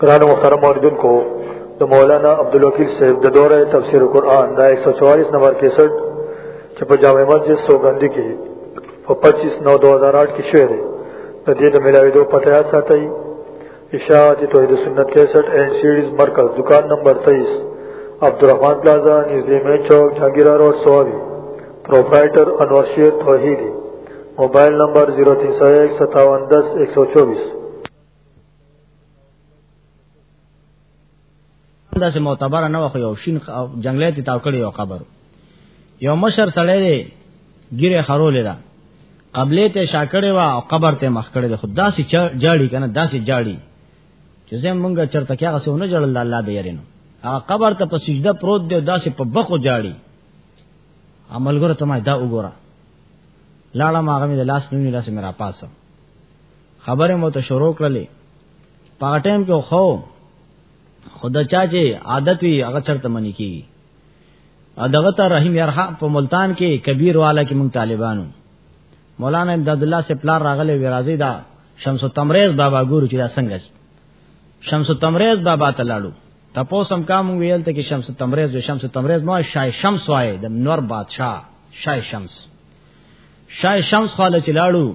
قرآن مخترم مردن کو د مولانا عبدالوکیل صاحب د دوره تفسیر قرآن دا 144 نمبر 61 چې په جامع مسجد سوګندی کې په 25 9 2008 کې شوې ده د دې د ملاویدو پته یا ساتي اشاعت توحید سنت 61 اینڈ سیریز مرکز دکان نمبر 23 عبدالرحمن پلازا نږدې مین چوک جهانگیر روډ سوابي پروپرائیٹر انور شیر توحیدی موبائل نمبر 03015710124 دا سه معتبر نه وخو یو شین جنگلې ته تاو کړی یو قبر یو مشر سړی دی ګیره خرولې دا قبلې ته شاکړې وا او قبر ته مخ کړې ده خدا سي جاړي کنه داسې جاړي چې زم مونږه چرته کیا غسونه جړل الله دې یارینو هغه قبر ته په سجده پروت دی داسې په بخو جاړي عملګرو ته ما دا وګوره لاړه ما غمې د لاس نیونی لاس مې را پاسم خبره مو ته شروع کړلې په ټیم کې خو خدا چا چې عادت وي هغه چرته منی کیږي ا دغه ته رحیم یرحم په ملتان کې کبیر والا کې مونږ طالبانو مولانا امداد الله سے پلار راغله وی راضی دا شمس تمریز بابا ګورو چې دا څنګه شمس تمریز بابا ته لاړو تپوسم کام ویل ته کې شمس تمریز د شمس تمریز ما شای شمس وای د نور بادشاہ شای شمس شای شمس خاله چې لاړو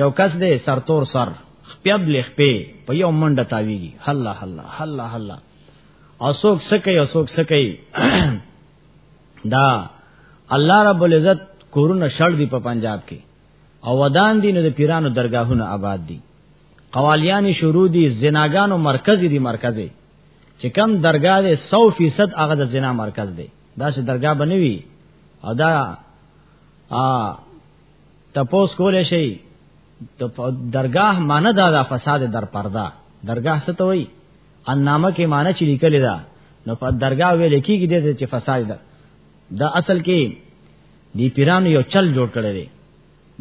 یو کس دې سرتور سر خپیب لخ په په یو منډه تاویږي الله الله الله الله او څوک سکه او څوک سکه دا الله رب العزت کورونه شړ دی په پنجاب کې او ودان دي نو د پیرانو درگاهونه آباد دي قوالیان شروع دي زناګانو مرکز دي مرکز چې کم درگاه ده 100% هغه د زنا مرکز دی دا چې درگاه بنوي او دا ا تپوس کولې شي درگاه معنی دا د فساد در پرده درگاه څه ته وایي ان نامه کې معنی چې لیکل دا نو په درگاه ویل کېږي د فساد ده دا اصل کې دی پیرانو یو چل جوړ کړی دی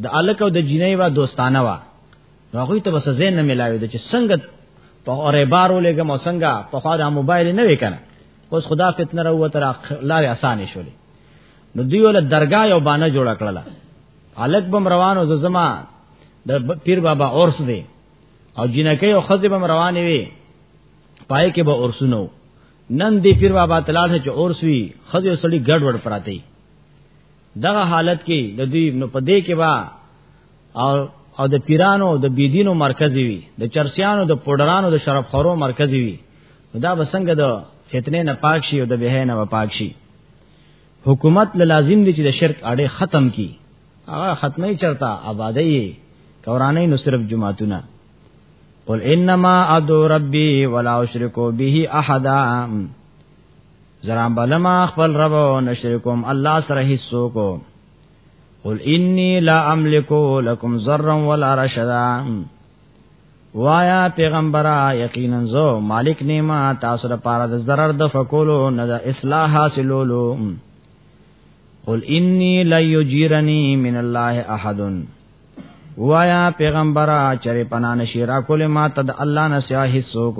د الک او د جنۍ وا دوستانه وا نو هغه ته بس زین نه ملاوي د چې څنګه په اورې بارو لګم او څنګه په خوا د موبایل نه وکنه اوس خدا فتنه راو تر لارې اسانې شولې نو دی ول درگاه یو باندې جوړ کړل الک بم روانو زما د پیر بابا اورس دی او جنکه او خزه بم روانې وي پای کې به اورسونو نن دی پیر بابا تلاړ چې اورسوي خزه سړی ګډ وډ پراته دغه حالت کې د دوی نو په دې کې با او او د پیرانو د بيدینو مرکز وي د چرسیانو د پډرانو د شرف خورو مرکز وي دا بسنګ د فتنه نه پاک شي او د به نه پاک شي حکومت لازم دي چې د شرک اړه ختم کی هغه ختمه چرتا آبادی کورانه نو صرف جمعتونه قل انما ادعو ربي ولا اشرك به احدا زرام بلما خپل رب او نشرکم الله سره حصو کو قل انی لا املک لكم ضرا ولا رشدا وایا پیغمبره یقینا زو مالک نیما تاسو د پاره د zarar د فکولو نه د اصلاح حاصلولو قل انی لا یجیرنی من الله احد وایا پیغمبره چرې پنا نشی را کول ما ته د الله نه سیا هیڅوک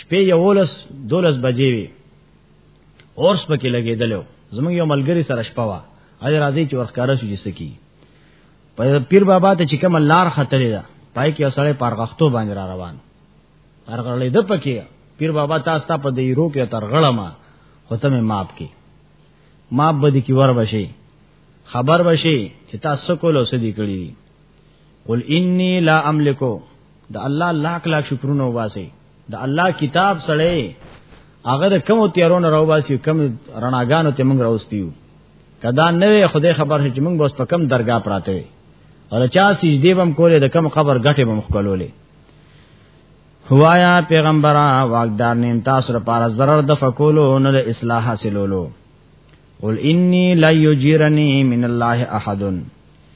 شپې یولس دولس بجې وي اورس پکې لګېدلو زمونږ یو ملګری سره شپه وا اې راځي چې ورخاره شو چې سکی په پیر بابا ته چې کوم لار خطرې ده پای کې سړی پرغختو باندې را روان پرغړې ده پکې پیر بابا تاسو ته په دې رو کې ترغړه ما خو ته مې ماپ کې ماپ به دې کې ور بشي خبر بشي چې تاسو کولو سدي کړی قل انی لا املکو د الله لاک لاک شکرونه واسي د الله کتاب سره هغه د کوم تیارونو راوباسي کوم رڼاګانو ته موږ راوستیو کدا نوې خدای خبر چې موږ بس په کم درگاه پراته وي او چا سجدي بم کولې د کم قبر غټه بم خکلولې هوایا پیغمبره واغدار نیم تاسو لپاره zarar د فکولو نه د اصلاح حاصلولو قل انی لا یجیرنی من الله احدن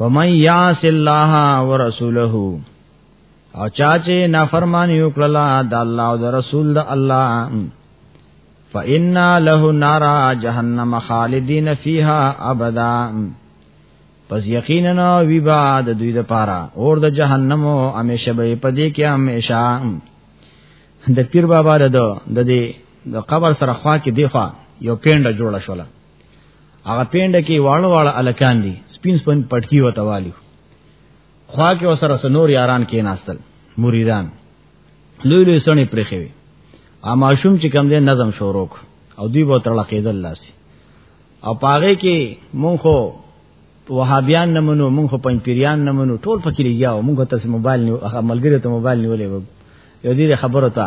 ومن یعص الله ورسوله او چا چې نافرمانی وکړه د الله او د رسول د الله فإنا له نار جهنم خالدین فیها ابدا پس یقینا وی با د دوی د پاره اور د جهنم او همیشه به پدې کې همیشه د پیر بابا د د دې د قبر سره خوا کې دی خوا یو پینډه جوړه شوله هغه پیند کې واړه واړه الکان دي سپین سپین پټکی وته والی خوا کې وسره سنور یاران کې ناستل مریدان لوی لوی سړی پرې خوي اما شوم چې کم دې نظم شروع او دوی به ترلا کېدل لاسي او پاره کې مونږ خو وهابیان نه منو مونږ خو پنځپیریان نه منو ټول فکر یې یاو مونږ ته موبایل نیو هغه ملګری ته موبایل نیولې و یو دې خبره ته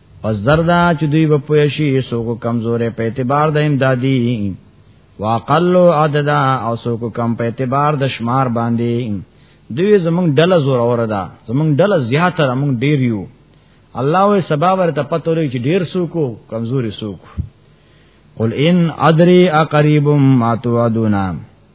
پس دردا چې دوی په پوه شي سوق کمزورې په اعتبار د امدادي واقل عدد او سوق کم په اعتبار د شمار باندې دوی زمونږ ډله زور اور ده زمونږ ډله زیاته را مونږ ډیر یو الله وې سبا ورته پته لري چې ډیر سوق کمزوري سوق قل ان ادري اقريب ما توعدون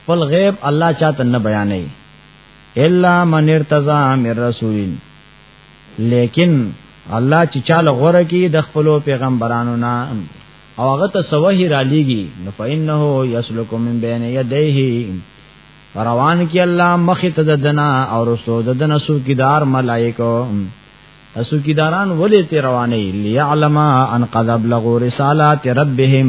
خپل غیب الله چاته نه بیانې الا من ارتضا من رسول لیکن الله چې چاله غوړه کی د خپل پیغمبرانو نه او هغه ته سوه را لېږي نو فإنه يسلك من بين يديه روان کی الله مخ ته ددنا او رسو ددنا سوکیدار ملائکه سوکیداران ولې ته روانې ليعلم ان قد بلغوا رسالات ربهم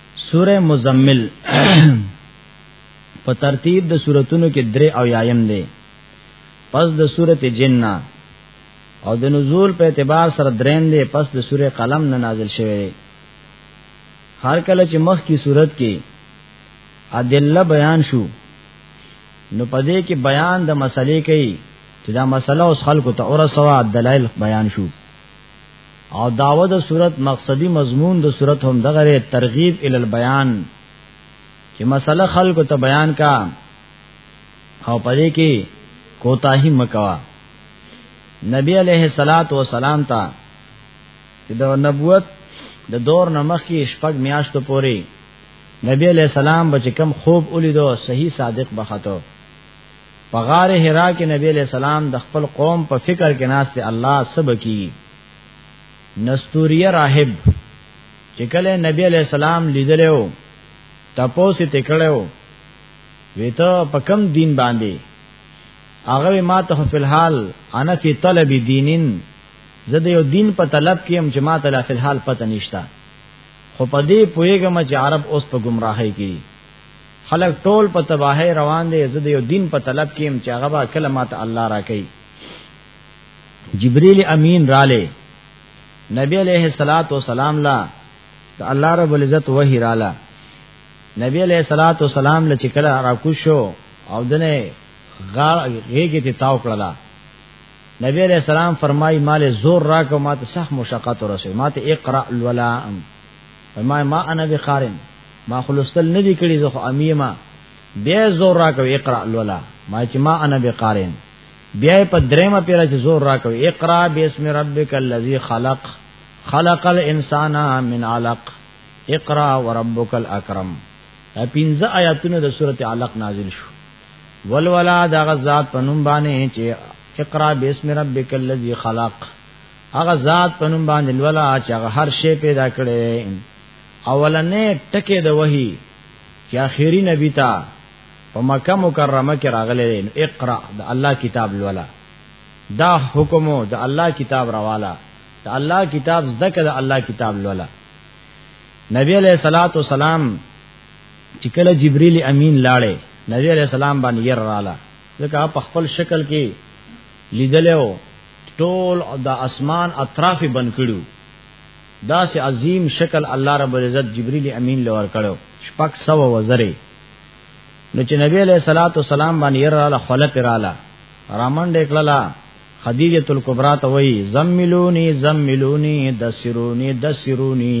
سوره مزمل په ترتیب د سوراتونو کې درې او یایم دی پس د سورته جنہ او د نزول په اعتبار سره درین دی پس د سوره قلم نه نازل شوی دی هر کله چې مخ کی صورت کې ادله بیان شو نو پدې کې بیان د مسلې کوي چې دا مسله اوس خلکو ته اور سوا دلایل بیان شو او داوه د صورت مقصدی مضمون د صورت هم دغه ترغیب ال البیان چې مسله خلق ته بیان کا او پدې کې کوتاهی مکوا نبی علیہ الصلات والسلام ته چې د نبوت د دور نمخ کې شپږ میاشتو پوري نبی علیہ السلام بچ کم خوب ولیدو صحیح صادق بخاتو په غار حرا کې نبی علیہ السلام د خپل قوم په فکر کې ناشته الله سب کی نستوریه راهب چې کله نبی علیہ السلام لیدلو تپوس ته کړو ویته په کم دین باندې هغه ما ته په الحال انا فی طلب دینین زه د یو دین په طلب کې هم چې ما ته لا په الحال پته نشتا خو په دې پویګم چې عرب اوس په گمراهۍ کې خلک ټول په تباہی روان دي زه د یو دین په طلب کې يم چې هغه با کلمات الله راکې جبرئیل امین رااله نبی علیہ الصلات والسلام لا الله رب العزت وحی رااله نبی علیہ الصلات والسلام له چکل را کوشو او دنه غیږه ته تاو کړلا نبی علیہ السلام فرمای مال زور راکو ماته سخت مشقت ورسې ماته اقرا الولا ما ما انا بقارن ما خلصتل نه دی کړی زه خو امیما بیا زور را کوي اقرا لولا ما چې ما انا بقارن بیا په درېمه پیرا چې زور را کوي اقرا بسم ربک الذی خلق خلق الانسان من علق اقرا وربک الاکرم پنځه آیاتونه د سورته علق نازل شو ولولا دا غزاد پنوم باندې چې اقرا بسم ربک الذی خلق هغه ذات په نوم باندې لولا چې هغه هر شی پیدا کړي اولنې ټکه د وحي چې اخیری نبی تا په مکه مکرمه کې راغلی دی اقرا د الله کتاب لولا دا حکم د الله کتاب روالا د الله کتاب زدکه د الله کتاب لولا نبی علیہ الصلوۃ والسلام چې کله جبرئیل امین لاړې نبی علیہ السلام باندې ير رااله ځکه په خپل شکل کې لیدلو ټول د اسمان اطراف بند کړو دا سه عظیم شکل الله رب العزت جبرئیل امین لور کړو شپک سو وزره نو چې نبی علیہ الصلات والسلام باندې رااله خلق رااله رامن ډکړه خدیجه الکبرى ته وای زملونی زملونی دسرونی دسرونی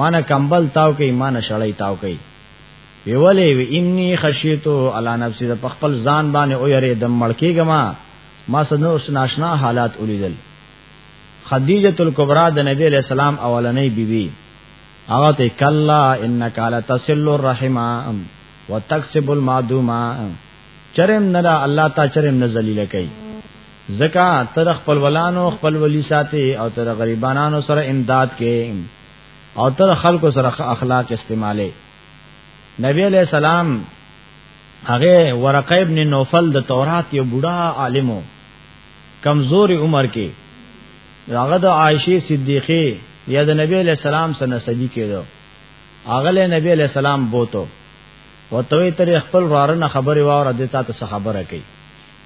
مان کمبل تاو کوي مان شړای تاو کوي ویولې وی انی خشیتو علی نفسی د خپل ځان باندې او یری د مړکیګما ما سنو ناشنا حالات ولیدل خدیجه الکبرى د نبی علیہ السلام اولنې بیبي هغه ته کلا انک علی تصل الرحم وتکسب المعدومه چرم نه الله تا چرم نه ذلیل کوي زکا تر خپل ولانو خپل ولی ساتي او تر غریبانو سره امداد کوي او تر خلکو سره اخلاق استعماله نبی علیہ السلام هغه ورقه ابن نوفل د تورات یو بوډا عالمو کمزوري عمر کې هغه د عائشه صدیقه یا د نبی علیہ السلام سره نسبی کېدو هغه له نبی علیہ السلام بوته وتوی تر خپل رارنه خبره واور د تا ته خبره کوي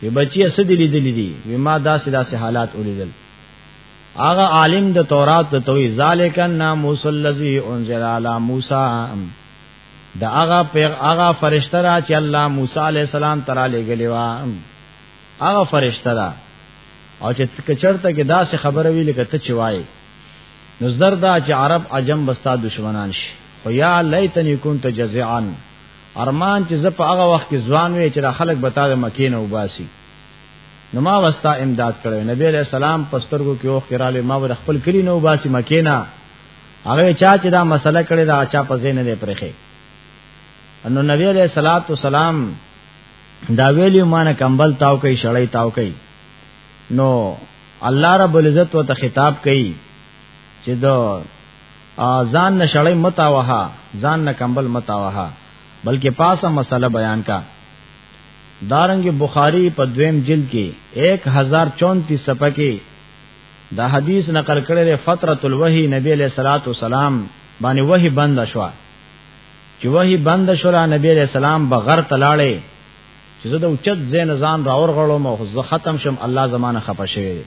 وی بچی اسد لیدل دي وی ما داسې داسې حالات ولیدل هغه عالم د تورات ته توي ذالک الناموس الذی انزل علی موسی دا هغه پیغ هغه فرشتہ را چې الله موسی علی السلام ترا لګلی و هغه فرشتہ را او چې کچرته کې داسې خبره وی لکه ته چوي نو زردا چې عرب عجم بستا دشمنان شي خو یا لیتنی كنت جزعا ارمان چې زه په هغه وخت کې ځوان وې چې خلک بتا د مکې نه وباسي نو ما وستا امداد کړو نبی علیہ السلام پسترګو کې اوخ کراله ما ور خپل کلی نو وباسي مکې نه هغه چا چې دا مسله کړې دا چا په ځین نه پرخه انو نبی علیہ الصلوۃ والسلام دا ویلی مان کمبل تاو کوي شړای تاو کوي نو الله رب العزت وت خطاب کوي چې دا ځان نشړې متا وها ځان نه کمبل متا وها بلکې پاسه مسله بیان کا دارنګ بخاری په دویم جلد کې 1034 صفحه کې دا حدیث نقل کړی دی فترۃ الوحی نبی علیہ الصلات والسلام باندې وحی بند شو چې وحی بند شو را نبی علیہ السلام بغیر تلاړې چې زه د اوچت زین ځان را اور غړم او زه ختم شم الله زمانه خپه شوی دی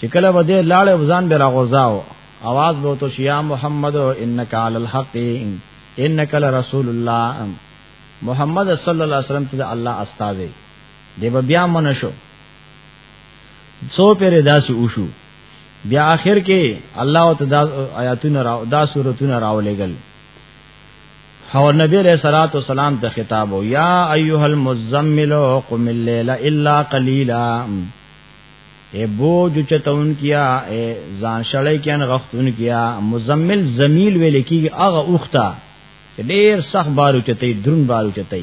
چې کله و دې لاړې وزن به را غوځاو आवाज به تو شیا محمد انک علی الحق انک لرسول الله محمد صلی الله علیه وسلم ته الله استاد دی به بیا منشو څو پر داسې وشو بیا آخر کې الله او تدا آیاتونه را دا سورتونه راولېګل او نبی علیہ الصلوۃ والسلام ته خطاب او یا ایها المزمل قم الليل الا قليلا اے بوج چتون کیا اے ځان شړې کین غختون کیا مزمل زمیل ویل کی هغه اوخته ډیر سخت بارو چتې درون بارو چتې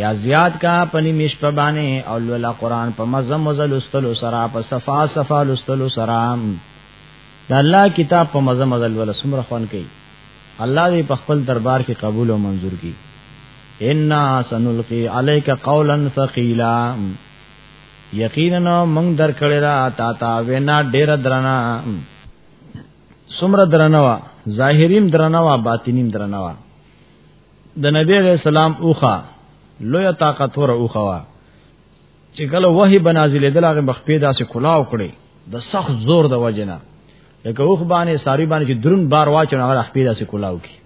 یا زیات کا پنی مش په باندې او لولا قران په مزه مزه لستلو سره په صفا صفا لستلو سره د الله کتاب په مزه مزه لولا سمره خوان کوي الله دې په خپل دربار کې قبول او منظور کړي ان سنلقي عليك قولا ثقيلا یقینا موږ درکړی را تا تا وینا ډیر درنا سمره درنوا ظاهریم درنوا باطنیم درنوا د نبی علیہ السلام اوخه لوی طاقت ور اوخه وا چې کله وحی بنازلې دلغه مخ پیدا سي کلاو کړي د سخت زور د وجنه لکه اوخ باندې ساری باندې چې درون بار واچنه هغه خپې داسې کولاو کی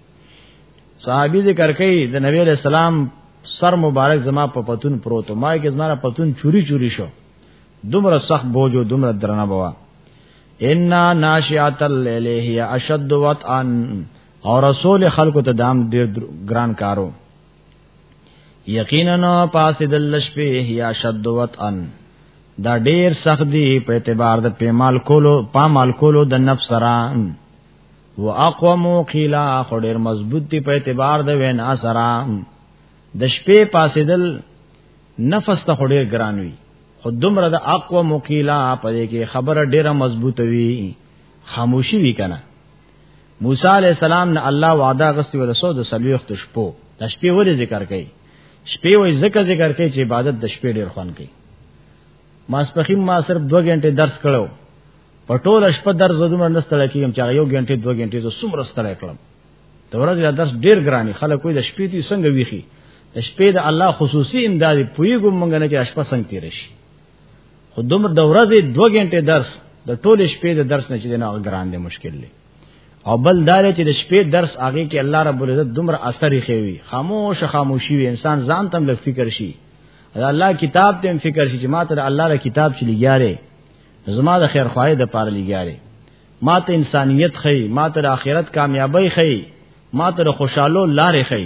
صحابي ذکر کوي د نبی علیہ السلام سر مبارک زما په پتون پروت ما کې زما پتون چوری چوری شو دومره سخت بوجو دومره درنه بوا ان ناشئات الليل هي اشد وطئا او رسول خلکو ته دام ډیر ګران کارو یقینا پاس دل شپې یا شدوت ان دا ډیر سخت دی په اعتبار د پیمال کولو پامال کولو د نفس سره و اقوم قیلا خو ډیر مضبوط دی په اعتبار د وینا سره د شپې پاسېدل نفس ته خو ډیر ګران وي خو دومره د اقوم قیلا په دې کې خبره ډیره مضبوطه وي خاموشي وی کنه موسی علی السلام نه الله وعده غستی ورسو د سلوخت شپو د شپې ولې ذکر کړي شپې وې ذکر ذکر کړي چې عبادت د شپې ډیر خوان کړي ماسپخیم ما صرف 2 غنټه درس کړو په ټول شپه درس زدم نستړی کیم چې یو غنټه 2 غنټه زو سمره ستړی کړم د ورځې درس ډیر ګرانی خلک وې د شپې تی څنګه ویخي د شپې د الله خصوصي امداد پویګم مونږ نه چې شپه څنګه تیر شي خو دومره د ورځې 2 غنټه درس د ټول شپې د درس نه چې نه ګران دی مشکل دی او بل دار چې د شپې درس هغه کې الله رب العزت دومره اثر خوي خاموش خاموشي وي انسان ځان تم لږ فکر شي دا الله کتاب ته فکر شي چې ما ته الله له کتاب چې لګیاره زما د خیر خوای د پاره لګیاره ما ته انسانیت خي ما ته آخرت کامیابی خي ما ته خوشاله لارې خي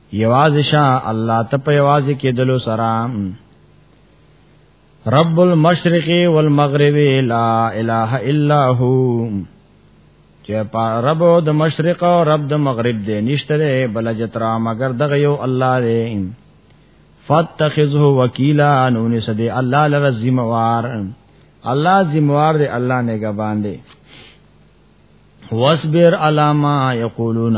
یواز شا الله ته په یواز کې دلو سره رب المشرق والمغرب لا اله الا هو چې رب د مشرق او رب د مغرب دی نشته دی بل جترا مگر دغه یو الله دی فتخذه وکیلا نو نسدی الله لره ذمہ وار الله ذمہ وار دی الله نه غبان دی واصبر علاما یقولون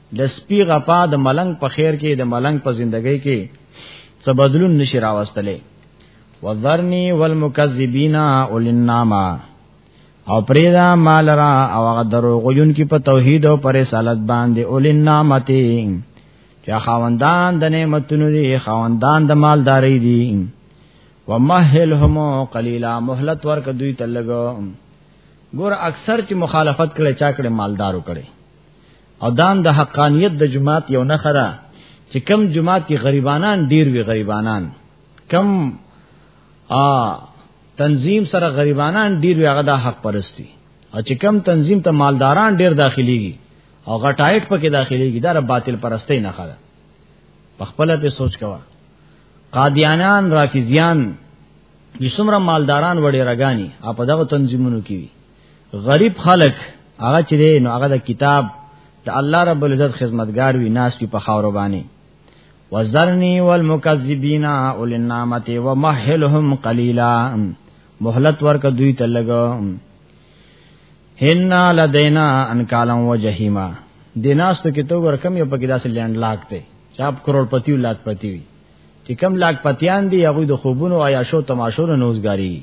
د سپی غپا د ملنګ په خیر کې د ملنګ په زندګۍ کې څه بدلون نشي راوستلې وذرنی والمکذبین اولناما او پریدا مالرا او هغه دروغجن کې په توحید او پر رسالت باندې اولنامتی چې خاوندان د نعمتونو دي خاوندان د مالداري دي ومهلهم قليلا مهلت ورک دوی تلګو ګور اکثر چې مخالفت کړي چا کړي مالدارو کړي او دام د حقانیت د جماعت یو نه خره چې کم جماعت کې غریبانان ډیر وی غریبانان کم ا تنظیم سره غریبانان ډیر وی هغه د حق پرستی او چې کم تنظیم ته مالداران ډیر داخليږي او غټایټ پکې داخليږي دا باطل پرستی نه خره په خپل په سوچ کوا قادیانان رافیزیان یسمره مالداران وړي رګانی اپ دغه تنظیمونو کې غریب خلک هغه چې دی نو هغه د کتاب د الله رب العزت خدمتگار وي ناس په خاور باندې وزرنی والمکذبین اولی النعمت ومحلهم قلیلا مهلت ورک دوی ته لګو هننا لدینا انکالم وجهیما دیناستو کې تو ورکم یو پکې داسې لند لاک ته چاپ کروڑ پتی لاک پتی وي چې کم لاک پتیان دی هغه د خوبونو عیاشو تماشو نه نوزګاری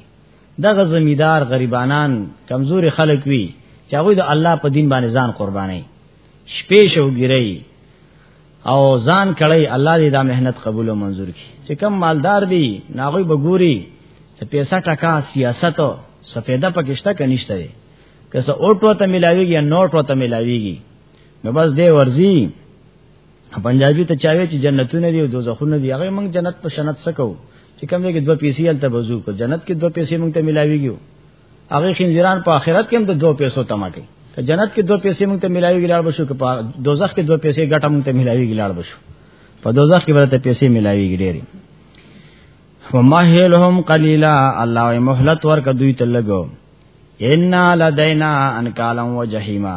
دغه زمیدار غریبانان کمزوري خلک وي چې هغه د الله په دین باندې ځان قرباني شپې شو ګرای او ځان کړی الله دې دا مهنت قبول او منزور کړي چې کم مالدار دي ناغوي بګوري چې پیسې ټکا سیاست او سفیده پکشته کنيشته دي که څه اوټو ته ملاويږي نوټو ته ملاويږي نو بس دې ورزي پنجابي ته چاوي چې جنتونه دي او دوزخونه دي هغه موږ جنت په شنت سکو چې کوم دی کې دوه پیسې الته بزو کو جنت کې دوه پیسې موږ ته ملاويږي هغه خنزیران په آخرت کې هم د دوه پیسو تما کوي ته جنت کې دوه پیسې موږ ته ملاويږي لاړ بشو کې په دوزخ کې دوه پیسې ګټه موږ ته ملاويږي لاړ بشو په دوزخ کې ورته پیسې ملاويږي ډېری ومهلهم قليلا الله یې مهلت ورک دوی ته لګو ان لدینا انکالم وجحیما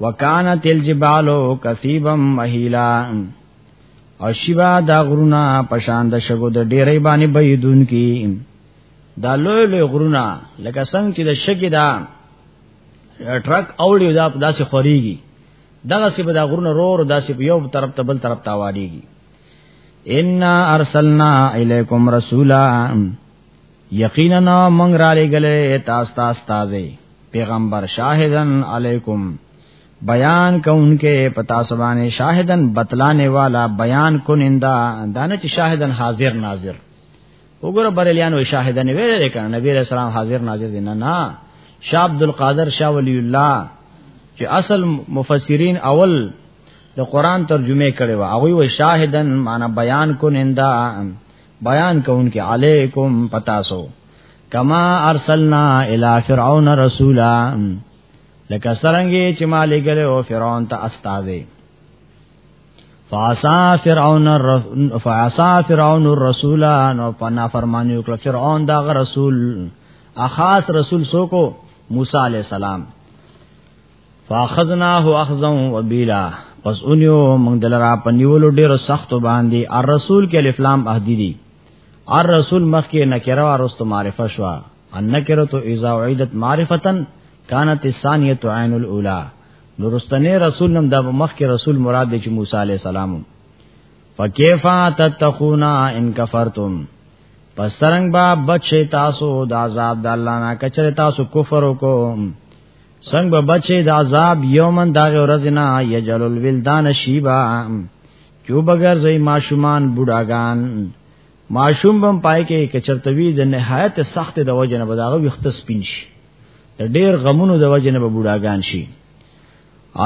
وکانت الجبال کثیبا مهیلا او شیبا دا غرونا پشان د شګو د ډیرې باندې بيدون کی دا لوی لوی غرونا لکه څنګه چې د شګې دا ټرک اوړي دا داسې خوريږي دغه سی به دا غرونا رور داسې په یو طرف ته بل طرف ته واړيږي ان ارسلنا الیکم رسولا یقینا موږ را لګلې تاسو ته استاد پیغمبر شاهدن علیکم بیان کونکې پتا سبانه شاهدن بتلانه والا بیان کونندا دانه چې شاهدن حاضر ناظر وګوره بریلیانو شاهدن ویل کړه نبی رسول الله حاضر ناظر دینه نه شاه عبد القادر شاه ولی الله چې اصل مفسرین اول د قران ترجمه کړي وا هغه وی شاهدن معنا بیان کونندا بیان کون کې علیکم پتاسو کما ارسلنا الی فرعون رسولا لکه سرنګي چې مالک له او فرعون ته استاوي فاسا فرعون فاسا فرعون الرسول نو پنا فرمانی وکړه فرعون دا رسول اخاص رسول سو کو موسی علی السلام فاخذناه اخذا وبلا پس اونیو موږ دلرا په نیولو ډیرو سختو باندې ار رسول کې الف لام اهدی دي ار رسول مخ کې نکره واروست معرفه شو ان نکره تو اذا اعیدت معرفتن کانت الثانیه عین الاولى نورستنه رسول نم د مخ کې رسول مراد دی چې موسی علی السلام فکیفا تتقونا ان کفرتم پس څنګه با بچی تاسو د عذاب د الله نه کچره تاسو کفر وکړو څنګه به بچي د عذاب یومن دا ورځ نه یجل الولدان شیبا جو بغیر زئی ماشومان بوډاګان ماشوم بم پای کې کچرتوی د نهایت سخت د وجه نه بداغه وخت سپین شي د ډیر غمونو د وجه نه به بوډاګان شي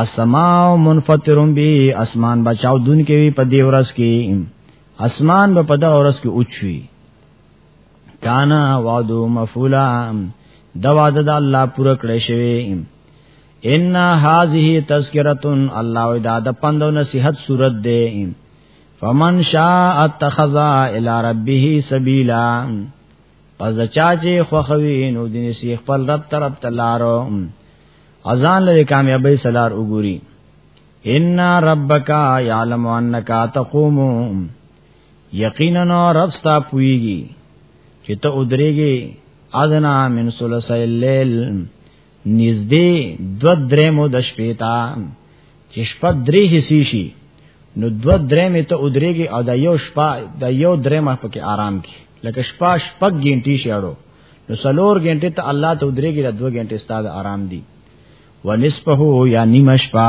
اسماء منفطرون بی اسمان بچاو دن کې په دی ورځ کې اسمان به په دا ورځ کې اوچوي کانا وعدو مفعولا دا وعده د الله پوره کړی شوی ان هذه تذکرۃ الله ودا د پندو نصیحت صورت دی فمن شاء اتخذ الى ربه سبیلا پس د چا چې خوخوي نو د نسی خپل رب طرف ته لارو اذان لري کامیابی سلار وګوري ان ربک یعلم انک تقوم یقینا رب ستا پویږي چې ته ودرېږي ادنا من ثلث الليل نږدې دو درې مو د شپې تا چې شپه درې حصے شي نو دو درې مې ته ودرېږي او دا یو شپه دا یو درې مه پکې آرام کی لکه شپه شپږ غنټې شاړو نو سلور غنټې ته الله ته ودرېږي دا دو غنټې ستاسو آرام دي ونصفه یا نیمه شپه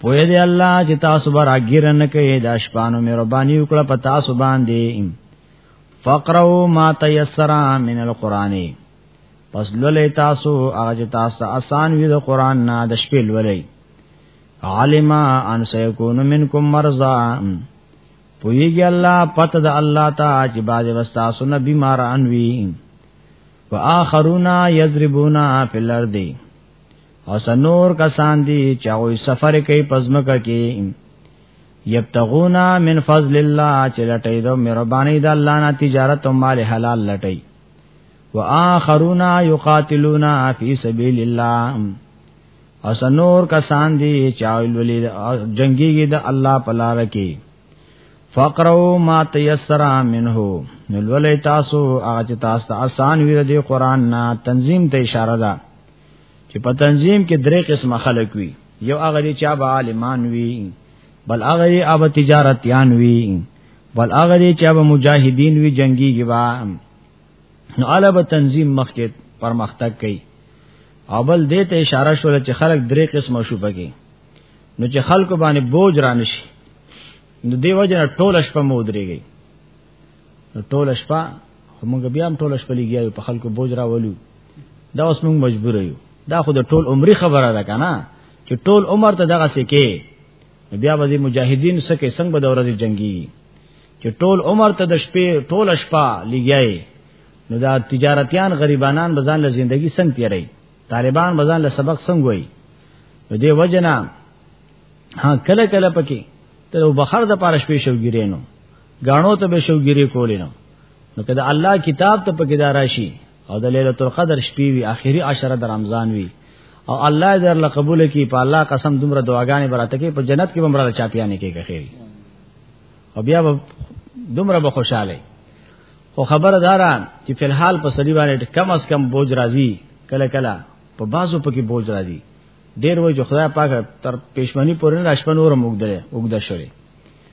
پوی دی الله چې تاسو بر اګیر نه کوي د شپانو مې ربانی وکړه په تاسو باندې فقرو ما تیسر من القران پس لولې تاسو هغه چې تاسو آسان وي د قران نه د شپې لولې عالم ان سيكون منکم مرضا پویږي الله پته د الله ته چې باز وستا سن بیمار انوي واخرون یضربون فی الارض او سنور کسان دي چې هغه سفر کوي پزمکه کې یبتغونا من فضل الله چې لټي دو مهرباني د الله نه تجارت او مال حلال لټي واخرون یقاتلون فی سبیل الله او سنور کسان دي چې ولې جنگيږي د الله په لار کې فقرو ما تیسر منه نو ولې تاسو هغه چې تاسو ته آسان ویره دی قران نه تنظیم ته اشاره ده چې په تنظیم کې درې قسمه خلک وي یو هغه دی چې به عالمان وي بل هغه دی به تجارتيان وي بل هغه دی چې به مجاهدین وي جنگي غوا نو اله به تنظیم مخکې پرمختګ کوي او بل دې ته اشاره شول چې خلک درې قسمه شو پکې نو چې خلکو باندې بوج رانشي نو دیو جن ټول شپه مودريږي ټول شپه موږ بیا هم ټول شپه لګیاو په خلکو بوج راولو دا اوس موږ مجبور یو دا خو د ټول عمر خبره ده کنه چې ټول عمر ته دغه سکه بیا به مجاهدین سکه څنګه به د ورځې جنگي چې ټول عمر ته د شپې ټول شپه لګیاي نو دا تجارتیان غریبانان بزان له زندگی څنګه تیری طالبان بزان له سبق څنګه وای نو دې وجنا ها کله کله پکې ته بخار د پارش پېښو ګرینو غاڼو ته به شوګيري کولې نو نو کله الله کتاب ته پکې دا راشي او د ليله القدر شپې وي اخري عشره د رمضان وي او الله دې الله قبول کړي په الله قسم دومره دعاګانې براته کې په جنت کې بمره چاپیانې کې کخې او بیا به دومره به خوشاله او خبردارا چې په الحال په سړي باندې کم از کم بوج راځي کله کله په بازو پکې بوج راځي ډېر وای چې خدای پاک تر پښمنی پورې راشپنور موږ دې وګد شوی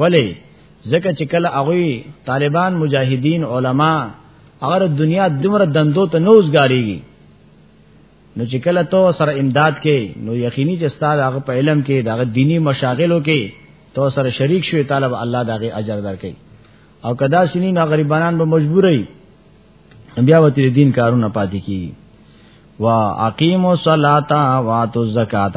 ولی ځکه چې کله هغه طالبان مجاهدین علما اگر دنیا دمر دندو ته نوزګاریږي نو چې کله تو سره امداد کې نو یقیني چې استاد هغه په علم کې دغه دینی مشاغلو کې تو سره شریک شوی طالب الله دغه اجر درکې او کدا سنی نو غریبانان به مجبورای بیا وتی دین کارونه پاتې کی وا اقیموا الصلاۃ واتوا الزکاۃ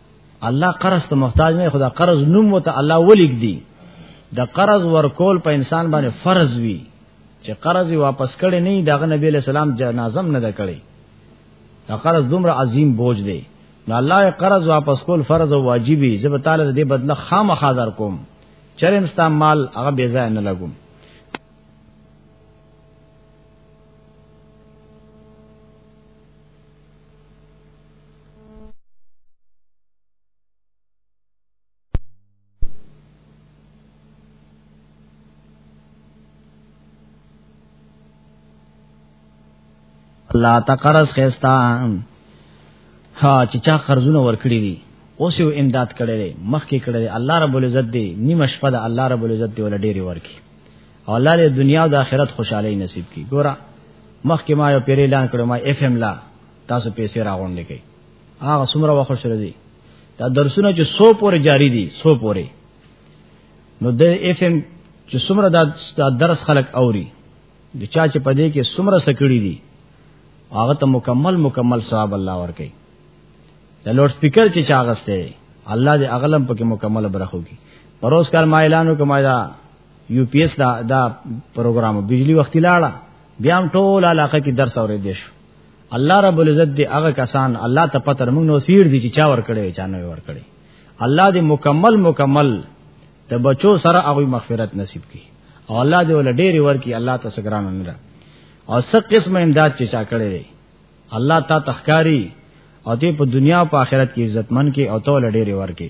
الله قرض ته محتاج نه خدا قرض نوم وته الله ولیک دی د قرض ورکول په انسان باندې فرض وی چې قرض واپس کړي نه دغه نبی له سلام جنازم نه ده کړي دا قرض دومره عظیم بوج دی نو الله قرض واپس کول فرض او واجبي زب تعالی دې بدله خامخا در کوم چرم ستا مال هغه بے ځای نه لګوم لا تقرض خستا ها چې چا قرضونه ورکړي دي اوس یو امداد کړي دي مخکې کړي دي الله رب العزت دی نیمه شپه ده الله رب العزت دی ول ډېری ورکی او الله دې دنیا او د آخرت خوشحالي نصیب کړي ګوره مخکې ما یو پیری اعلان کړو ما اف ام لا تاسو پیسې راغونډې کړئ هغه څومره وخت شر دي دا درسونه چې 100 پورې جاری دي 100 پورې نو د اف ام چې څومره دا درس خلق اوري د چا چې پدې کې څومره سکړی دي هغه ته مکمل مکمل ثواب الله ورکړي د لوډ سپیکر چې چاغسته الله دې اغلم پکې مکمل برخو کی پروس کار ما اعلانو کما دا یو پی ایس دا دا پروګرام بجلی وخت لاړه بیا هم ټول علاقه کې درس اورې دي شو الله رب العزت دې هغه کسان الله ته پتر موږ نو سیر دي چې چا ور کړی چا نه ور کړی الله دې مکمل مکمل د بچو سره هغه مغفرت نصیب کړي او الله دې ول ډېری ورکی الله ته سګران نه او څه قسم امداد چې چا کړی الله تا تخکاری او دې په دنیا او په آخرت کې عزتمن کې او تول ډېری ورکی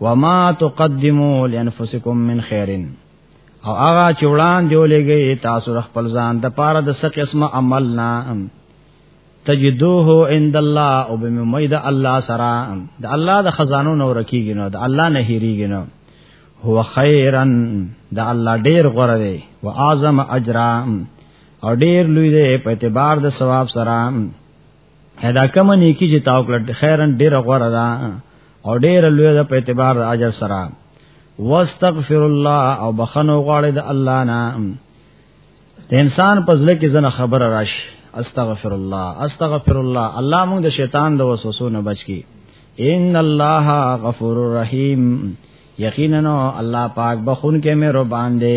وما تقدموا لانفسکم من خیرن او هغه چوڑان دی ولګي تاسو رخ خپل ځان د پاره د سق اسم عمل نه تجدوه عند الله او بمید الله سرا د الله د خزانو نو رکیږي نو د الله نه هیریږي نو هو خیرن د الله ډیر غره دی او اعظم اجرام او ډیر لوی دی په اعتبار د ثواب سره دا کوم نیکی چې تاو کړ خیرن ډیر غوړه ده او ډیر لوی ده په اعتبار د اجر سره واستغفر الله او بخنو غواړي د الله نه د انسان په ځل کې زنه خبره راشي استغفر الله استغفر الله الله موږ د شیطان د وسوسو نه بچ کی ان الله غفور رحیم یقینا الله پاک بخون کې مې رو باندې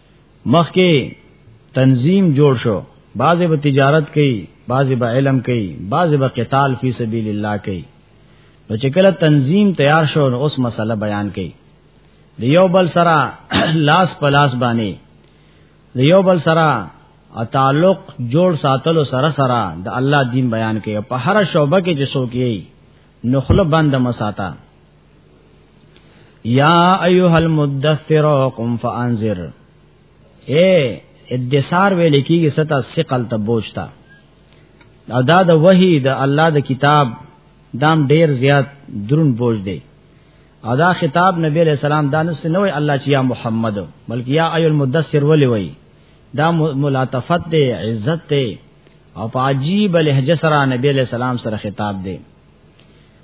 مخکې تنظیم جوړ شو بعضې به تجارت کوي بعضې به علم کوي بعضې به قتال فی سبیل الله کوي نو چې کله تنظیم تیار شو نو اوس مسله بیان کوي د یو بل سره لاس په لاس باندې د یو بل سره تعلق جوړ ساتلو سره سره د الله دین بیان کوي په هر شوبه کې چې څوک یې نخله بند مساته یا ایها المدثر قم فانذر اے ادثار ویل کیږي ستا ثقل ته بوجتا او دا د وحی د الله د کتاب دام ډیر زیات درون بوج دی او دا خطاب نبی علیہ السلام دانس نه وی الله چې یا محمد بلکې یا ایو المدثر ولی وی دا ملاتفت دی عزت دی او په عجیب لهجه سره نبی علیہ السلام سره خطاب دی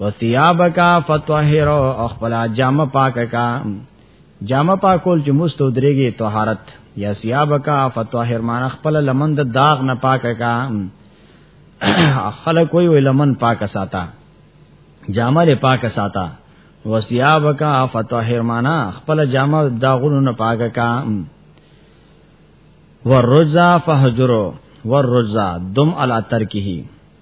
وثيابک فطهر او خپل جامه پاکه کا جامه پاکول چې مستو درېږي طهارت یا ثيابک فطهر مان خپل لمن د داغ نه پاکه کا خلک وی وی لمن پاکه ساته جامه له پاکه ساته وثيابک فطهر مان خپل جامه داغونو نه پاکه کا ورجا فهجرو ورجا دم علا ترکه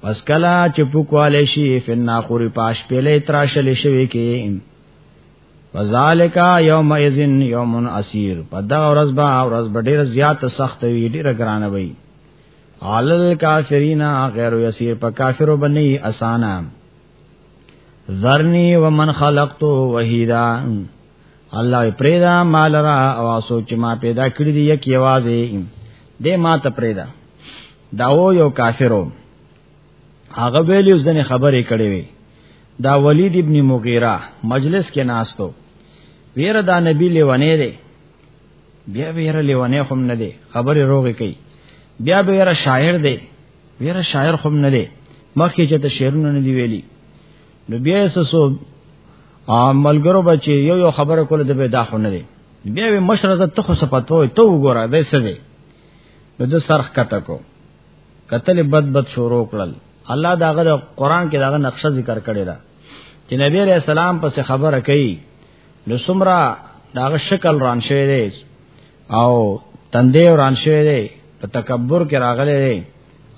پس کلا چې پوکواله شي فنا خوري پاش پلې تراشل شوی کې وذالک یوم اذن یوم اسیر په دا ورځ با ورځ ډیر زیات سخت وی ډیر ګران وی علل کافرینا غیر یسیر په کافرو بنی اسانا ذرنی ومن خلقتو وحیدا الله پریدا مال را او سوچ ما پیدا کړی دی یک یوازې دې ما ته پریدا داو یو کافرو هغه ویلیو ځنې خبرې کړې وي دا ولید ابن مغیره مجلس کې ناستو ویره دا نبی لیونه دی بیا ویره لیونه هم نه دی خبرې روغې کوي بیا ویره شاعر دی ویره شاعر هم نه دی مخکې چې ته شعرونه نه دی ویلي نو بیا سسو عملګرو بچي یو یو خبره کوله د به دا خو نه دی بیا مشره ته خو سپاتوي ته وګوره دای څه دی نو د سر ښکته کو کتل بد بد شروع کړل الله داغه د قران کې داغه نقشه ذکر کړی دا چې نبی علیہ السلام پس خبره کوي نو سمرا داغه شکل ران شوی دی او تندې ران شوی دی په تکبر کې راغلی دی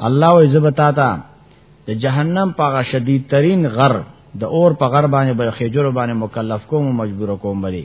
الله وې زبتا تا د جهنم پاغه شدید ترین غر د اور په غر باندې بل خجر باندې مکلف کوم مجبور کوم بری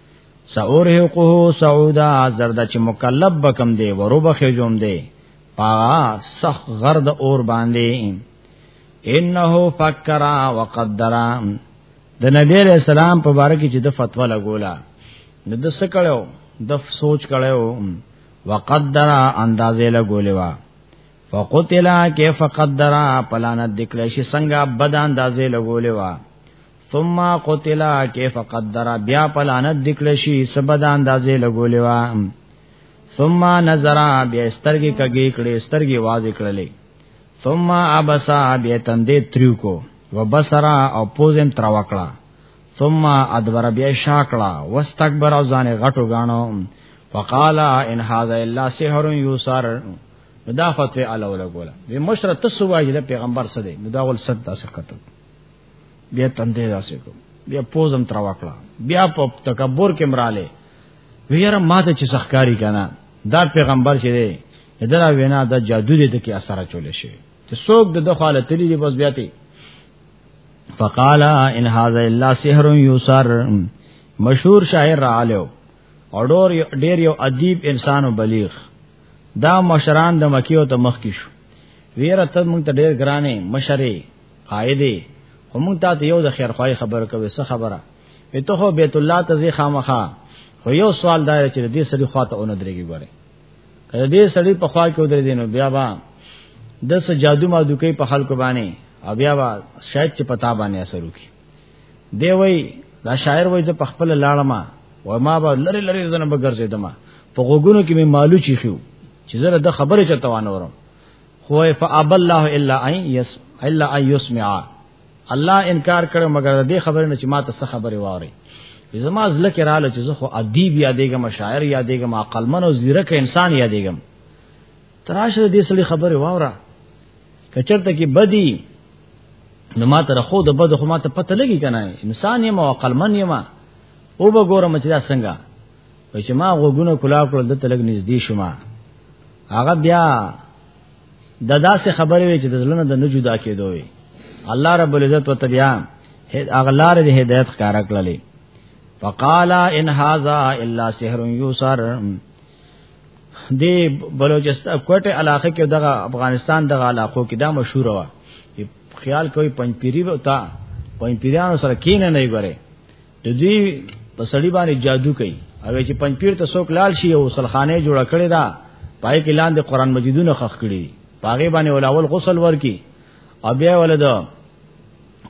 ساورهقه سعودا زرد چې مکلب بکم دی وروبخه جوم دی پا سخ غرد اور باندې انه فکر وقدر د نبی علیہ السلام په باره کې چې د فتوا لګولا نو د څه کړو د سوچ کړو وقدر اندازې لګولې وا فقتل کیف قدر پلانت دکړې شي څنګه بد اندازې لګولې وا ثم قتل كيف قدر بیا پلانت دکړ شي سبد اندازې لګولې وا ثم نظر بیا سترګې کګې کړې سترګې واز کړلې ثم ابسا بیا تندې تریو کو وبصرا او پوزم تر وکړه ثم ادبر بیا شاکړه واستكبر او ځان غټو غاڼو فقال ان هذا الا سحر يسر دا فتوی علاوه لګولا وی مشره تسو واجب پیغمبر سره دا ول صد تاسو کتل بیا تندې داسې کوم بیا پوزم تر واکړه بیا په تکبر کې مراله ویره ماته چې سخکاری کنه دا پیغمبر چې دی دا وینا دا جادو دې ته کې اثر چولې شي چې څوک د دخاله تللی دی بس بیا ته فقال ان هذا الا سحر یوسر مشهور شاعر را علو او ډور ډیر یو ادیب انسان او بلیغ دا مشران د مکیو ته مخ کی شو ویره ته مونږ ته ډیر ګرانه مشره قاعده هم ته ته یو د خیر خوای خبر کوي څه خبره وي ته هو بیت الله ته ځي خامخا خو یو سوال دار چې دې سړي خواته اون درېږي ګوره کله دې سړي په خوا کې ودرې دینو بیا با د څه جادو ما دوکې په خلکو باندې او بیا با شاید چې پتا باندې اثر وکي دی وای دا شاعر وای چې په خپل لاړم و ما به لری لری زنه به ګرځیدم په غوګونو کې مې مالو چی خو چې زره د خبره چتوانه ورم خو فاب الله الا ان يس الا ان يسمع الله انکار کړو مگر دې خبره نه چې ما ته څه خبره واره زما زله کې رااله چې زه خو ادیب یادېږم شاعر یادېږم عقلمن او زیرک انسان یادېږم تراشه دې سړي خبره واره کچرته کې بدی نو ما ته خو د بد خو ما ته پته لګی کنه انسان یم او عقلمن یم او به ګورم چې دا څنګه چې ما غوګونه کلا کړ د تلګ نږدې شوما هغه بیا د داسې خبرې وي چې د زلنه د نه جدا کېدو وي الله رب العزت وت بیا اغلار د هدایت ښکارا کړلې فقالا ان هاذا الا سحر یوسر دی بلوچستان کوټه علاقه کې دغه افغانستان دغه علاقو کې دا مشهور و خیال کوي پنځپيري وتا پنځپيرانو سره کینه نه غره د دې په سړی باندې جادو کوي او چې پنځپیر ته څوک لال شي او سلخانه جوړ کړي دا پای کې لاندې قران مجیدونه خخ کړي دي پاغه باندې ولاول غسل ورکی او بیا ولدا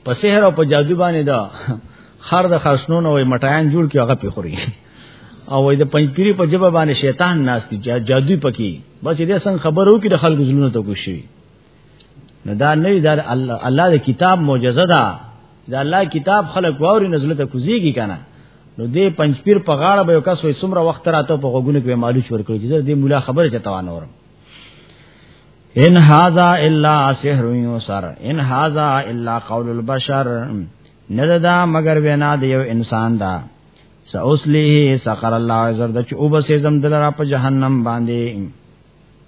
په سحر او په جادو باندې دا خر د خرشنون او مټایان جوړ کی هغه پیخوري او وای د پنځپیری په جبه باندې شیطان ناشتي جادو پکې بس دې څنګه خبرو کې د خلکو زلونه ته کوشي نه دا نه دا الله د کتاب معجزه ده دا الله کتاب خلق واوري نزله ته کوزيږي کنه نو دې پنځپیر په غاړه به کس وې څومره وخت راته په غوګونو کې مالوش ورکړي چې دې مولا خبره چته وانه ورم ان هاذا الا سحر یوسر ان هاذا الا قول البشر نددا مگر وینا د یو انسان دا سوسلیه سقر الله عزر د چوب سیزم دلرا په جهنم باندې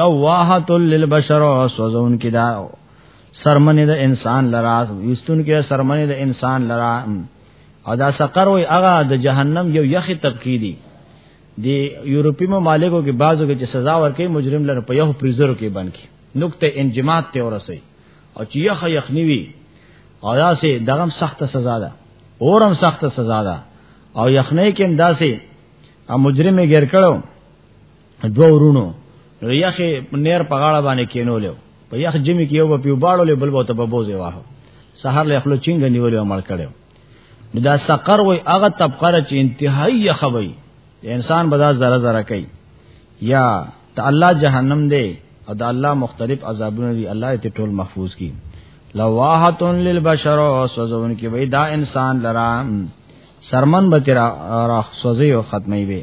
لواحت للبشر سوزون کی دا سرمنه د انسان لرا وستون کې سرمنه د انسان لرا او دا سقر وي هغه د جهنم یو یخی طبقه دي د یورپی ممالکو کې بعضو کې سزا ورکړي مجرم لره په یو پریزر کې بنکي نقطه انجماد ته ورسي او چې یخ یخنی وي او دا سه دغم سخت سزا ده اورم سخت سزا ده او یخنی کې انداسې مجرم یې ګر کړو دو ورونو نو یخ نیر په غاړه باندې کینولیو په یخ جمی کې یو په باړولې بل بوته په بوزي واه سحر له خپل چنګ نیولې عمل کړو نو دا سقر وای هغه طبقه چې انتهایی یخوي انسان بدا زره زره کوي یا ته الله جهنم دی او دا الله مختلف عذابونه دی الله ته ټول محفوظ کی لواحت للبشر سوزون کی وای دا انسان لرام سرمن به تیرا راخ سوزي او ختمي وي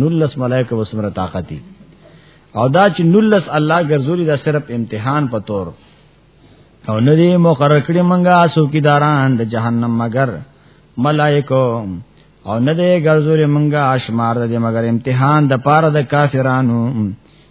نلس ملائکه وسمره طاقتي او دا چې نلس الله ګرځولي دا صرف امتحان په تور او نه دی مقرر کړی منګه اسو کی داران د جهنم مگر ملائکو او نه دی ګرځولي منګه اشمار د مگر امتحان د پاره د کافرانو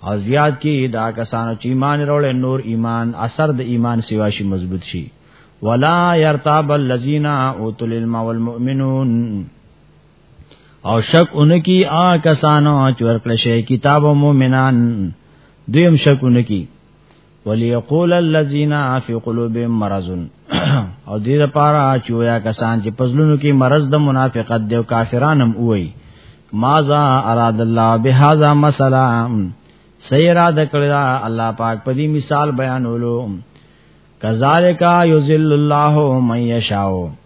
او زیاد کی دا کسانو چې ایمان وروړي نور ایمان اثر د ایمان سیوا شي مضبوط شي ولا يرتاب الذين اوتوا العلم والمؤمنون او شک انکی آ کسانو چې ورکړل شي کتاب او مؤمنان دویم شک انکی وليقول الذين في قلوبهم مرض او دې لپاره چې ویا کسان چې پزلونو کې مرض د منافقت دی او کافرانم وای ماذا اراد الله بهذا مثلا سیرا د کړه الله پاک په دې مثال بیانولو کذالک یذل الله من یشاء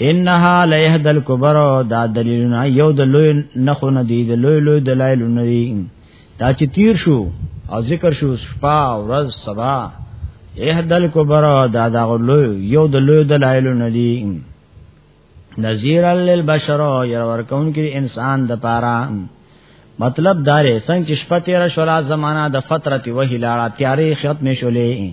انها لیهد الکبر دا دلیلونه یو د لوی نخو نه دی د لوی لوی دلایل نه دی دا چې تیر شو او ذکر شو شپه ورځ سبا یهد الکبر دا دا لوی یو د لوی دلایل نه دی نذیر للبشر یو ورکون کې انسان د پاره مطلب دارې څنګه چې شپه تیر شو لا زمانہ د فترت وهی لاړه تیارې ختم شولې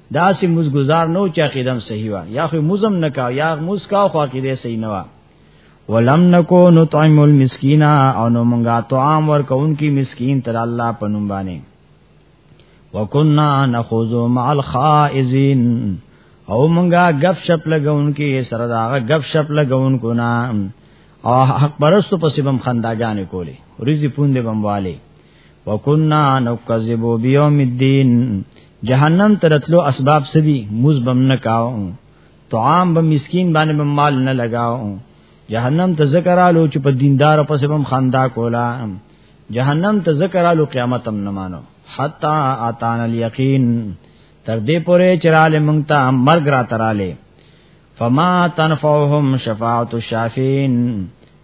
دا سي موز گزار نو چا قدم صحیح وا یا خو موزم نکا یا موز کا خو عقیده صحیح نه وا ولم نکو نطعم المسکین او نو مونږه طعام ورکون کی مسکین تر الله پنوم باندې وکنا نخوزو مع الخائزین او مونږه غف شپ لګون کی سره دا غف شپ لګون کو نا او حق پرستو پسې بم خنداګانې کولې ورځي پوندې بم والي وکنا نکذب بیوم الدین جهنم ترتلو اسباب سدي موز بم نه کاو طعام به مسکین باندې به مال نه لگاو جهنم ته ذکر آلو چې په دیندار پسې بم خندا کولا جهنم ته ذکر آلو قیامت هم نه مانو حتا اتان الیقین تر دې پوره چراله مونږ ته مرګ را تراله فما تنفعهم شفاعت الشافین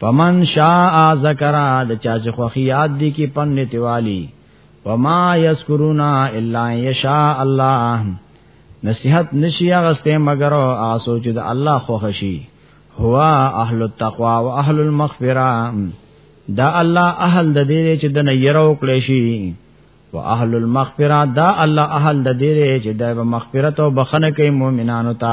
فمن شاء ذکر د چا چې خوخي یاد دي کې پن نتوالی وما یذکرونا الا یشاء الله نصیحت نشي غسته مگر او سوچ د الله خوخشي هوا اهل التقوا او اهل المغفرہ دا الله اهل د دې چې د نه يرو کړی شي او اهل المغفرہ دا الله اهل د دې چې د مغفرت او بخنه کوي مؤمنانو ته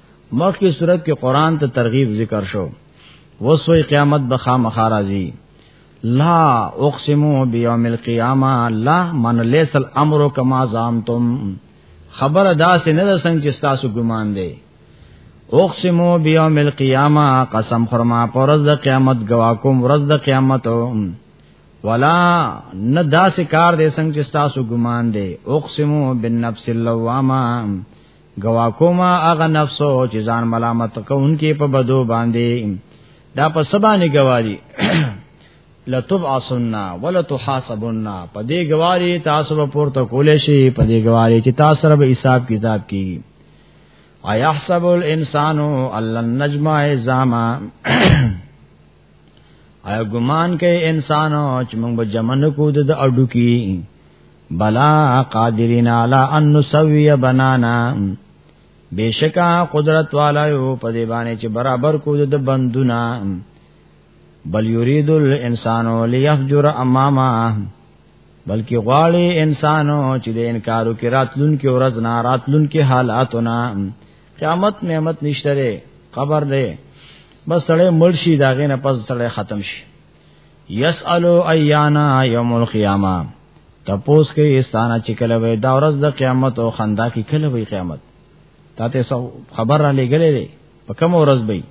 مخکې صورت کې قران ته ترغیب ذکر شو وسوې قیامت بخا مخارازی لا اقسم بیوم القیامه لا من لیس الامر کما زعمتم خبر ادا سے نه څنګه چې تاسو ګمان دی اقسم بیوم القیامه قسم خرما پر ورځ د قیامت گوا کوم ورځ د قیامت ولا نه داسې کار دی څنګه چې تاسو ګمان دی اقسم بالنفس اللوامه گوا کوما اغه نفسو چې ځان ملامت کوونکې په بدو باندې دا په سبانه گواړي لتبعثنا ولتحاسبنا په دې گواړي تاسو په پورته کولې شي په دې گواړي چې تاسو سره به حساب کتاب کیږي ايحسب الانسان الله نجمع زما آیا ګمان کوي انسان چې موږ به جمع نکو د اډو کې بلا قادرین علی ان نسوی بنانا بشکا قدرت والا یو په دې باندې چې برابر کو د بندونه بل یرید الانسان لیفجر امامه بلکې غواړي انسانو چې د انکارو کې راتلون کې ورځ نه راتلون کې حالاتونه قیامت نعمت نشته دی قبر دی بس سړی مرشي داغه نه پس سړی ختم شي یسالو ایانا یوم القیامه تپوس کې استانه چې کله وي دا ورځ د قیامت او خندا کې کله وي قیامت تا ته سو خبر را لګلې دی په کوم ورځ به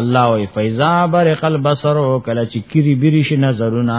الله وي فیزا برق البصر کله چې کری بری شي نظرونه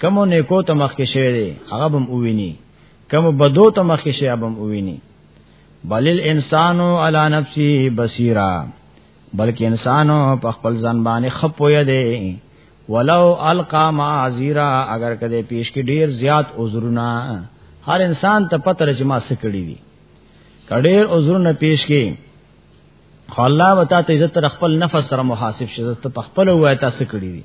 کوم نیکو ته مخکې شوی دی هغه بم اوویني کوم بدو ته مخکې شوی بم اوویني بل الانسان علی نفسه بصیرا بلکې انسانو په خپل ځان باندې خپوی دی ولو القا معذرا اگر کده پیش کې ډیر زیات عذرونه هر انسان ته پته لري چې ما څه کړی دي کډیر عذرونه پیش کې خو الله وتا ته عزت خپل نفس سره محاسب شې ته خپل وای تاسو کړی دي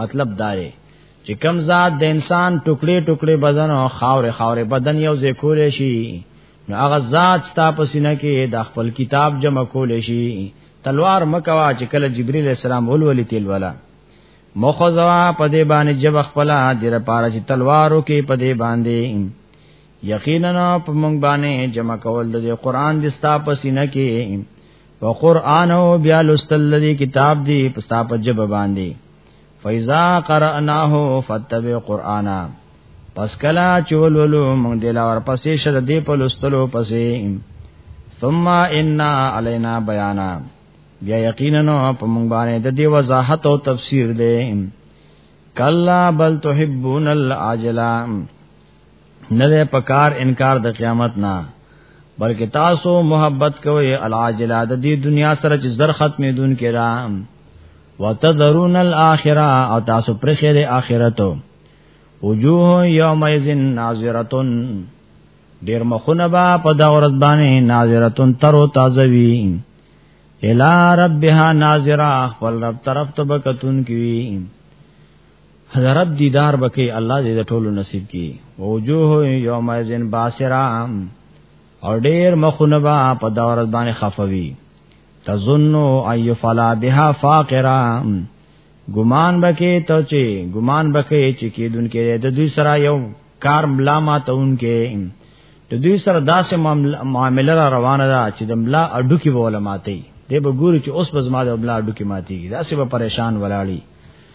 مطلب دا دی چې کم ذات د انسان ټوکړي ټوکړي بدن او خاورې خاورې بدن یو ځای کولې شي نو هغه ذات ستا په سینه کې د خپل کتاب جمع کولې شي تلوار مکوا چې کله جبرئیل السلام ولولې تل ولا مخزوا په دې باندې جب خپل دیر پاره چې تلوارو کې په دې باندې یقینا په مونږ باندې جمع کول د قرآن د ستا په سینه کې او قران او بیا لستل لري کتاب دی پستا په جب باندې فیزا قرانه فتبع قرانا پس کلا چولولو مونږ دلا ور پسې شر دی په لستلو پسې ثم ان علینا بیانا بیا یقینا په مونږ باندې د دی وضاحت او تفسیر دی کلا بل تحبون العاجلام نه ده پکار انکار د قیامت نه بلکې تاسو محبت کوئ العاجله د دې دنیا سره چې زر ختمې دن کې را وتذرون الاخره او تاسو پرخې د اخرتو وجوه یومئذ ناظرتن ډیر مخونه با په دا ورځ باندې ناظرتن تر او تازه وی الی ربها ناظرہ خپل رب طرف ته بکتون کی حضرت دیدار بکی الله دې د ټولو نصیب کی وجوه یوم ازن باسرا او ډیر مخونه با په دا ورځ باندې خفوي تظنو ای فلا بها فاقرا ګمان بکې ته چې ګمان بکې چې کېدون کې د دوی سره یو کار ملا ما ته اون کې د دوی سره داسې معامله را روانه ده چې د ملا اډو کې بوله ماتي دی به ګوري چې اوس په زما د ملا اډو کې ماتيږي داسې به پریشان ولاړی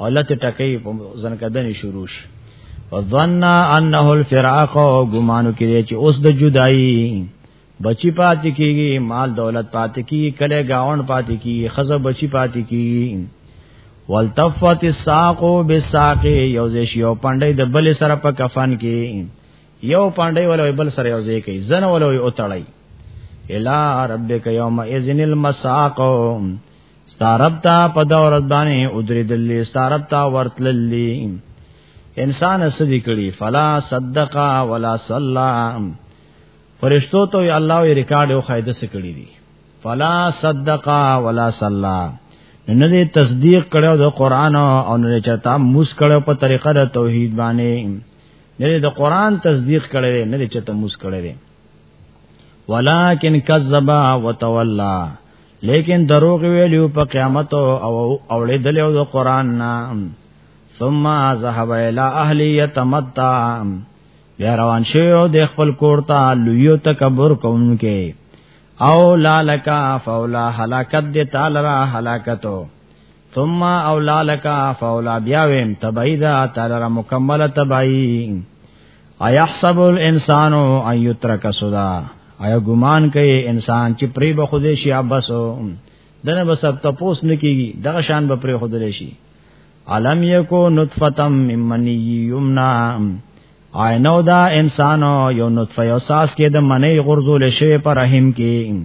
حالت ټکې په ځنکدنې شروع شي وظن انه الفراق او ګمانو کې چې اوس د جدائی بچی پات کیږي مال دولت پات کیږي کله گاون پات کیږي خزه بچی پات کیږي والتفت الساق بالساق یوزې شی او پاندې د بل سره په کفن کې یو پاندې ولوي بل سره یوزې کوي زنه ولوي او تړای الا ربک یوم اذن المساق ستارب تا په دا ورځ باندې ودریدلې ستارب تا ورتللې انسان سدی کړي فلا صدقا ولا صلا فرشتو ته الله یې ریکارډ او خایده سکړي دي فلا صدقا ولا صلا نه دې تصدیق کړو د قران او نه چاته موس کړو په طریقه د توحید باندې نه د قران تصدیق کړي نه دې چاته موس کړي ولکن کذبا وتولى لیکن دروغ ویلو په قیامت او اوړې دلیو د قران نه ثم ذهب الى اهلی يتمتع بیا روان شو د خپل کور ته لوی تکبر کوونکې او لالکا فولا هلاکت دې تعالی را هلاکتو ثم اولا لك فاولا بیا ویم تبعیدا تعالی را مکمل تبعی ایحسب الانسان ان یترک سدا ایا ګمان کوي انسان چې پری به خوده شي ابسو دنه بس اب تپوس نکیږي دغه شان به پری خوده شي علم یکو نطفتم ممنی یمنا آینو دا انسانو یو نطفه یو ساس کې د منی غرزول شوی پر رحم کې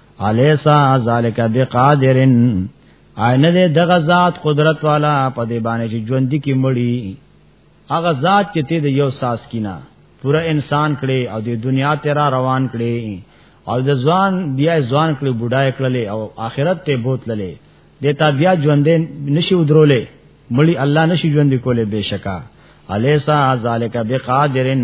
الیسا ذالک بقادرن عین دې دغه ذات قدرت والا په دې باندې چې ژوند کې مړی هغه ذات چې ته یو ساس کینا پورا انسان کړي او د دنیا ته را روان کړي او د ځوان بیا ځوان کړي بډای کړي او آخرت ته بوتللې د تا بیا ژوند نشي ودرولې مړی الله نشي ژوند کولې بشکا الیسا ذالک بقادرن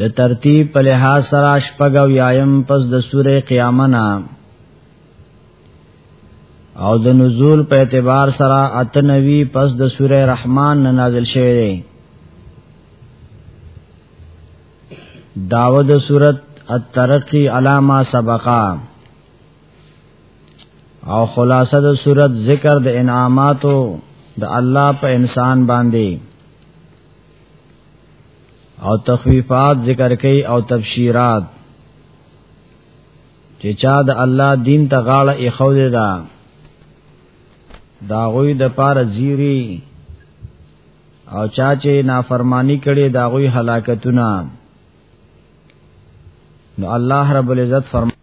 د ترتیب په لحاظ سره شپږ او یایم پس د سوره قیامنا او د نزول په اعتبار سره اتنوی پس د سوره رحمان نه نازل شوه دی داود صورت الترقی علامه سبقا او خلاصه د صورت ذکر د انعاماتو د الله په انسان باندې او تخویفات ذکر کوي او تبشیرات چې چا د الله دین ته غاړه یې خو دې دا دا غوی د پار زیری او چا چې نافرمانی کړي دا غوی هلاکتونه نو الله رب العزت فرمایي